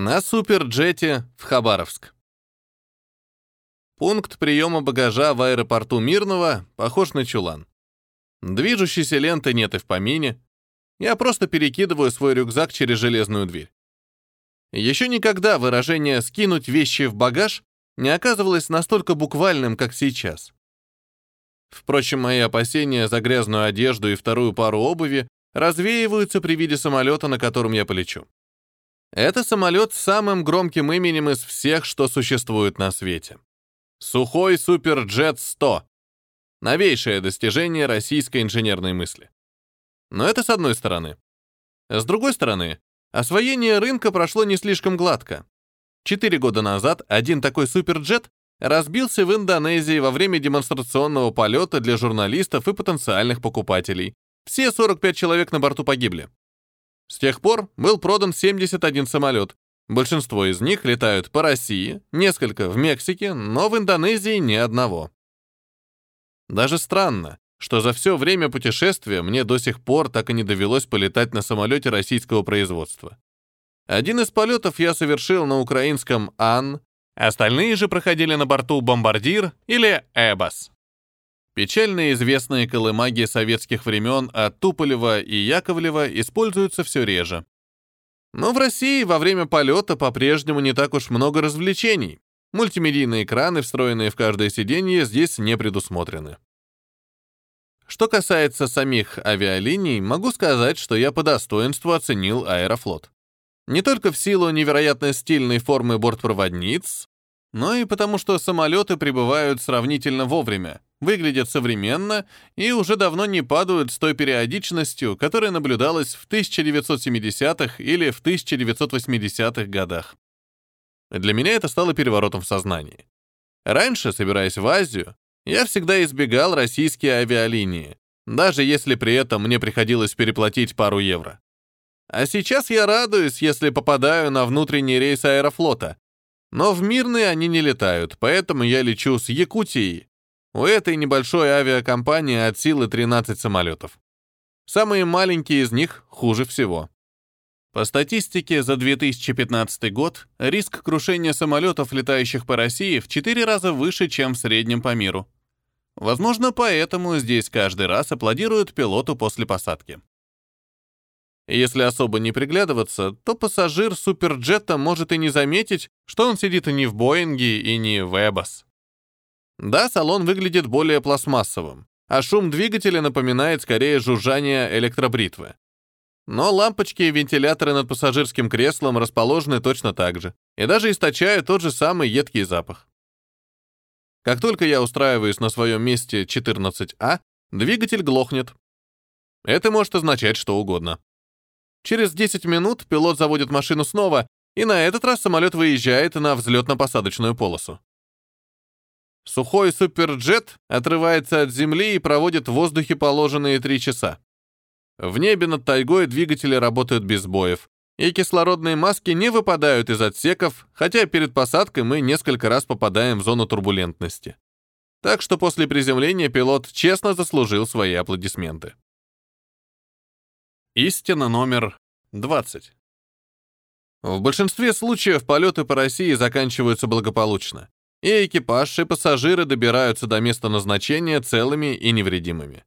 На суперджете в Хабаровск. Пункт приема багажа в аэропорту Мирного похож на чулан. Движущейся ленты нет и в помине. Я просто перекидываю свой рюкзак через железную дверь. Еще никогда выражение «скинуть вещи в багаж» не оказывалось настолько буквальным, как сейчас. Впрочем, мои опасения за грязную одежду и вторую пару обуви развеиваются при виде самолета, на котором я полечу. Это самолет с самым громким именем из всех, что существует на свете. Сухой Суперджет-100. Новейшее достижение российской инженерной мысли. Но это с одной стороны. С другой стороны, освоение рынка прошло не слишком гладко. Четыре года назад один такой суперджет разбился в Индонезии во время демонстрационного полета для журналистов и потенциальных покупателей. Все 45 человек на борту погибли. С тех пор был продан 71 самолет. Большинство из них летают по России, несколько в Мексике, но в Индонезии ни одного. Даже странно, что за все время путешествия мне до сих пор так и не довелось полетать на самолете российского производства. Один из полетов я совершил на украинском «Ан», остальные же проходили на борту «Бомбардир» или «Эбас». Печально известные колымаги советских времен от Туполева и Яковлева используются все реже. Но в России во время полета по-прежнему не так уж много развлечений. Мультимедийные экраны, встроенные в каждое сиденье, здесь не предусмотрены. Что касается самих авиалиний, могу сказать, что я по достоинству оценил Аэрофлот. Не только в силу невероятно стильной формы бортпроводниц, но и потому, что самолеты прибывают сравнительно вовремя, выглядят современно и уже давно не падают с той периодичностью, которая наблюдалась в 1970-х или в 1980-х годах. Для меня это стало переворотом в сознании. Раньше, собираясь в Азию, я всегда избегал российские авиалинии, даже если при этом мне приходилось переплатить пару евро. А сейчас я радуюсь, если попадаю на внутренний рейс Аэрофлота, но в мирные они не летают, поэтому я лечу с Якутии. У этой небольшой авиакомпании от силы 13 самолетов. Самые маленькие из них хуже всего. По статистике, за 2015 год риск крушения самолетов, летающих по России, в 4 раза выше, чем в среднем по миру. Возможно, поэтому здесь каждый раз аплодируют пилоту после посадки. Если особо не приглядываться, то пассажир суперджета может и не заметить, что он сидит и не в Боинге, и не в Эбос. Да, салон выглядит более пластмассовым, а шум двигателя напоминает скорее жужжание электробритвы. Но лампочки и вентиляторы над пассажирским креслом расположены точно так же, и даже источают тот же самый едкий запах. Как только я устраиваюсь на своем месте 14А, двигатель глохнет. Это может означать что угодно. Через 10 минут пилот заводит машину снова, и на этот раз самолет выезжает на взлетно-посадочную полосу. Сухой суперджет отрывается от земли и проводит в воздухе положенные три часа. В небе над тайгой двигатели работают без боев, и кислородные маски не выпадают из отсеков, хотя перед посадкой мы несколько раз попадаем в зону турбулентности. Так что после приземления пилот честно заслужил свои аплодисменты. Истина номер 20. В большинстве случаев полеты по России заканчиваются благополучно, и экипаж и пассажиры добираются до места назначения целыми и невредимыми.